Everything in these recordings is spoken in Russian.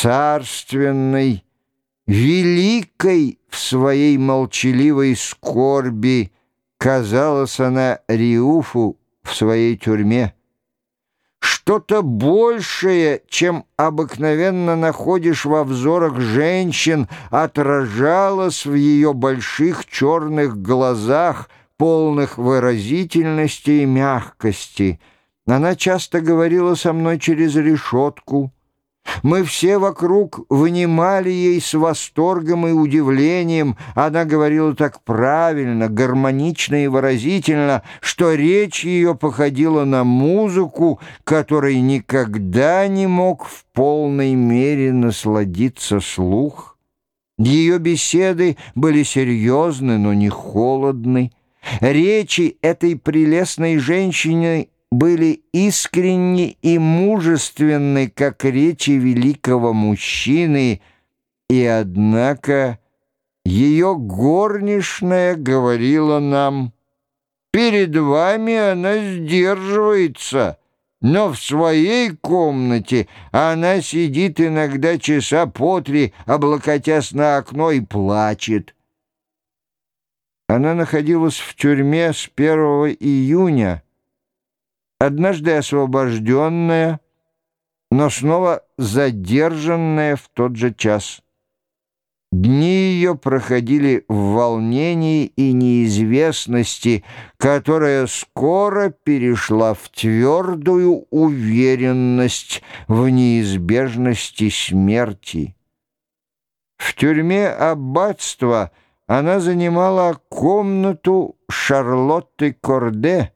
царственной, великой в своей молчаливой скорби казалась она Риуфу в своей тюрьме. Что-то большее, чем обыкновенно находишь во взорах женщин, отражалось в ее больших черных глазах, полных выразительности и мягкости. Она часто говорила со мной через решетку, мы все вокруг вынимали ей с восторгом и удивлением. Она говорила так правильно, гармонично и выразительно, что речь ее походила на музыку, которой никогда не мог в полной мере насладиться слух. Ее беседы были серьезны, но не холодны. Речи этой прелестной женщины были искренни и мужественны, как речи великого мужчины, и однако ее горничная говорила нам, «Перед вами она сдерживается». Но в своей комнате она сидит иногда часа по три, облокотясь на окно и плачет. Она находилась в тюрьме с 1 июня, однажды освобожденная, но снова задержанная в тот же час. Дни ее проходили в волнении и неизвестности, которая скоро перешла в твердую уверенность в неизбежности смерти. В тюрьме аббатства она занимала комнату Шарлотты Корде,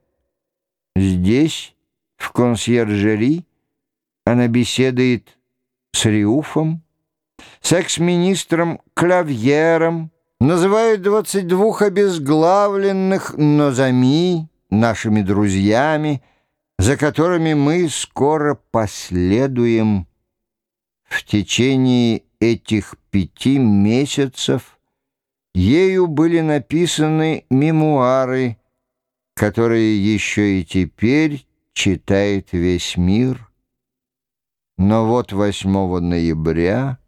Здесь, в консьержери, она беседует с Риуфом, с экс-министром Клавьером, двадцать двух обезглавленных Нозами нашими друзьями, за которыми мы скоро последуем. В течение этих пяти месяцев ею были написаны мемуары которые еще и теперь читает весь мир. Но вот 8 ноября,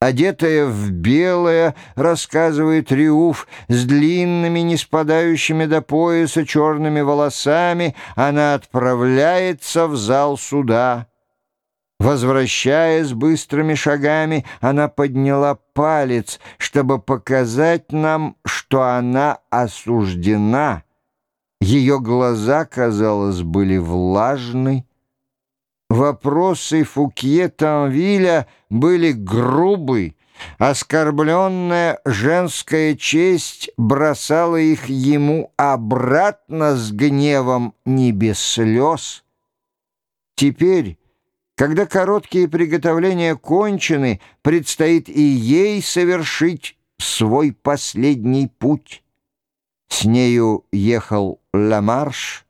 одетая в белое, рассказывает Риуф, с длинными, не спадающими до пояса черными волосами, она отправляется в зал суда. Возвращаясь быстрыми шагами, она подняла палец, чтобы показать нам, что она осуждена. Ее глаза, казалось, были влажны. Вопросы Фукье Танвиля были грубы. Оскорбленная женская честь бросала их ему обратно с гневом не без слез. Теперь, когда короткие приготовления кончены, предстоит и ей совершить свой последний путь. С нею ехал Ламарш,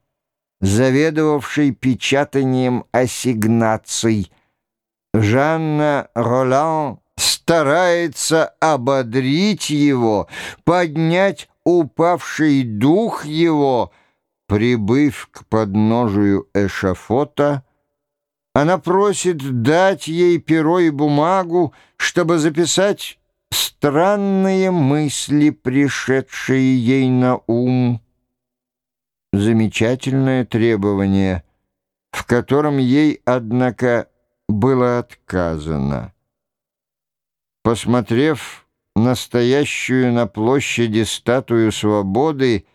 заведовавший печатанием ассигнаций. Жанна Ролан старается ободрить его, поднять упавший дух его. Прибыв к подножию эшафота, она просит дать ей перо и бумагу, чтобы записать странные мысли, пришедшие ей на ум. Замечательное требование, в котором ей, однако, было отказано. Посмотрев настоящую на площади статую свободы,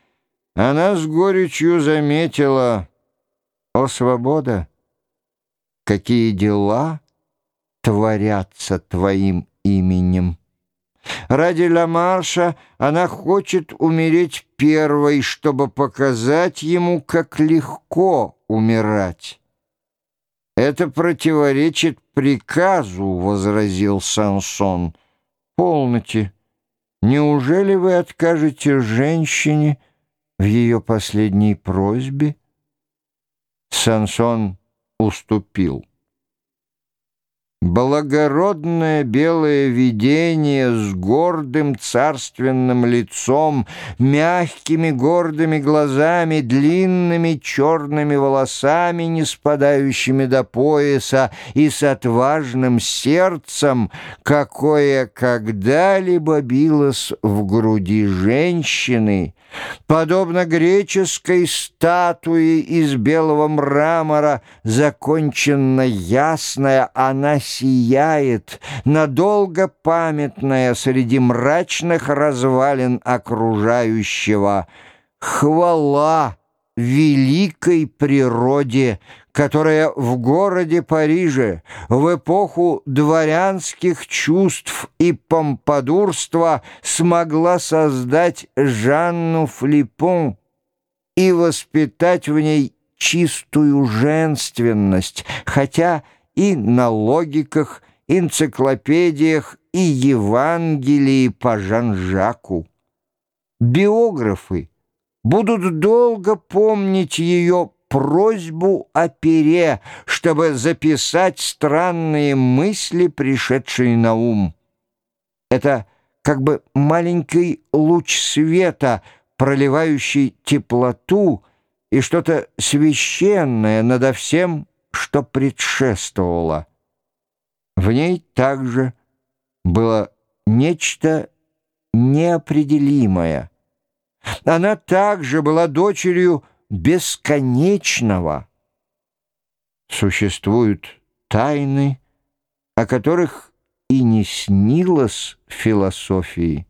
она с горечью заметила, «О, свобода! Какие дела творятся твоим именем!» Ради Ламарша она хочет умереть первой, чтобы показать ему, как легко умирать. «Это противоречит приказу», — возразил Сансон. «Полноте. Неужели вы откажете женщине в ее последней просьбе?» Сансон уступил. Благородное белое видение с гордым царственным лицом, мягкими гордыми глазами, длинными черными волосами, не спадающими до пояса, и с отважным сердцем, какое когда-либо билось в груди женщины, подобно греческой статуе из белого мрамора, законченно ясная, она сияет, надолго памятная среди мрачных развалин окружающего. Хвала великой природе, которая в городе Париже в эпоху дворянских чувств и помпадурства смогла создать Жанну Флипон и воспитать в ней чистую женственность, хотя и на логиках, энциклопедиях и Евангелии по Жан-Жаку. Биографы будут долго помнить ее просьбу о пере, чтобы записать странные мысли, пришедшие на ум. Это как бы маленький луч света, проливающий теплоту и что-то священное надо всем, что предшествовало. В ней также было нечто неопределимое. Она также была дочерью бесконечного. Существуют тайны, о которых и не снилось философии.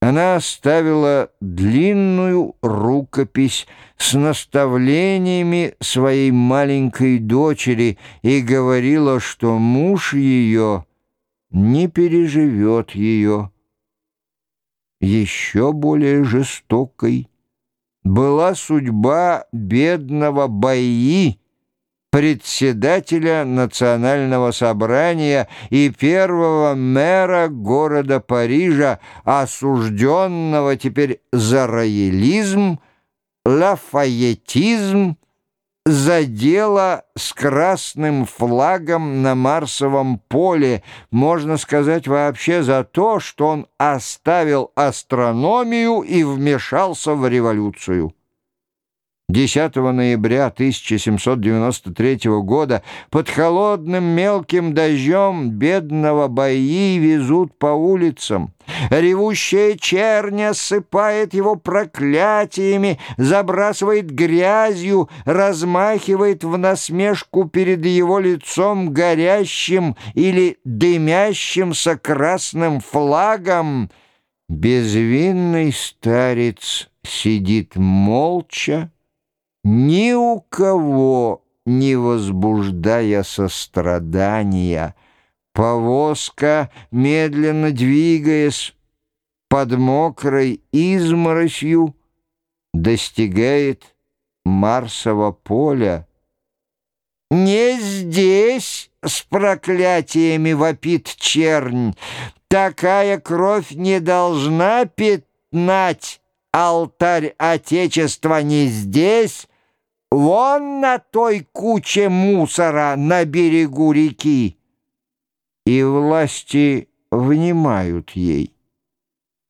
Она оставила длинную рукопись с наставлениями своей маленькой дочери и говорила, что муж ее не переживет ее. Еще более жестокой. Была судьба бедного Баи, председателя национального собрания и первого мэра города Парижа, осужденного теперь за роялизм, лафайетизм, за дело с красным флагом на Марсовом поле, можно сказать вообще за то, что он оставил астрономию и вмешался в революцию. 10 ноября 1793 года под холодным мелким дождем бедного бои везут по улицам. Ревущая чернь осыпает его проклятиями, забрасывает грязью, размахивает в насмешку перед его лицом горящим или дымящимся красным флагом. Безвинный старец сидит молча, ни у кого не возбуждая сострадания. Повозка, медленно двигаясь под мокрой изморосью, достигает Марсового поля. «Не здесь!» — с проклятиями вопит чернь. «Такая кровь не должна пятнать алтарь Отечества не здесь!» Вон на той куче мусора на берегу реки. И власти внимают ей.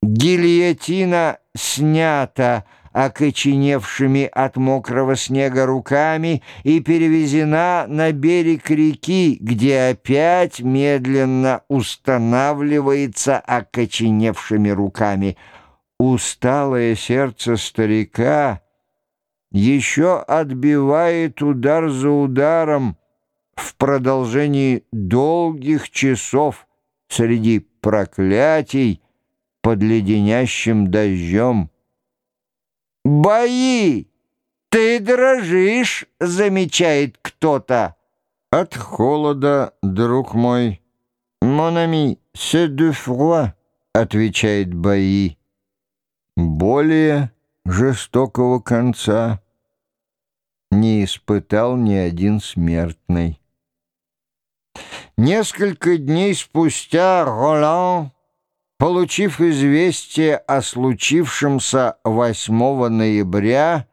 Гильотина снята окоченевшими от мокрого снега руками и перевезена на берег реки, где опять медленно устанавливается окоченевшими руками. Усталое сердце старика — еще отбивает удар за ударом в продолжении долгих часов среди проклятий под леденящим дождем. «Бои! Ты дрожишь!» — замечает кто-то. «От холода, друг мой». «Монами, c'est de froid», — отвечает Бои. «Более...» жестокого конца не испытал ни один смертный. Несколько дней спустя Ролан, получив известие о случившемся 8 ноября,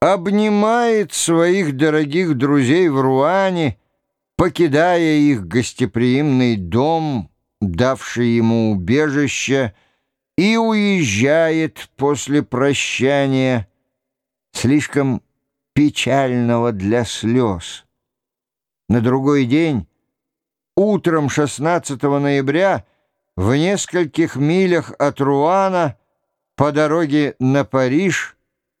обнимает своих дорогих друзей в Руане покидая их гостеприимный дом, давший ему убежище, и уезжает после прощания, слишком печального для слез. На другой день, утром 16 ноября, в нескольких милях от Руана, по дороге на Париж,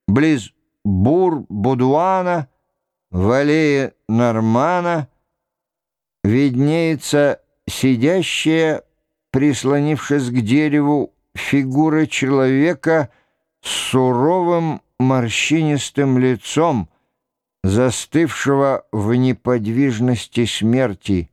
близ Бур-Будуана, в аллее Нормана, виднеется сидящая, прислонившись к дереву, фигура человека с суровым морщинистым лицом, застывшего в неподвижности смерти,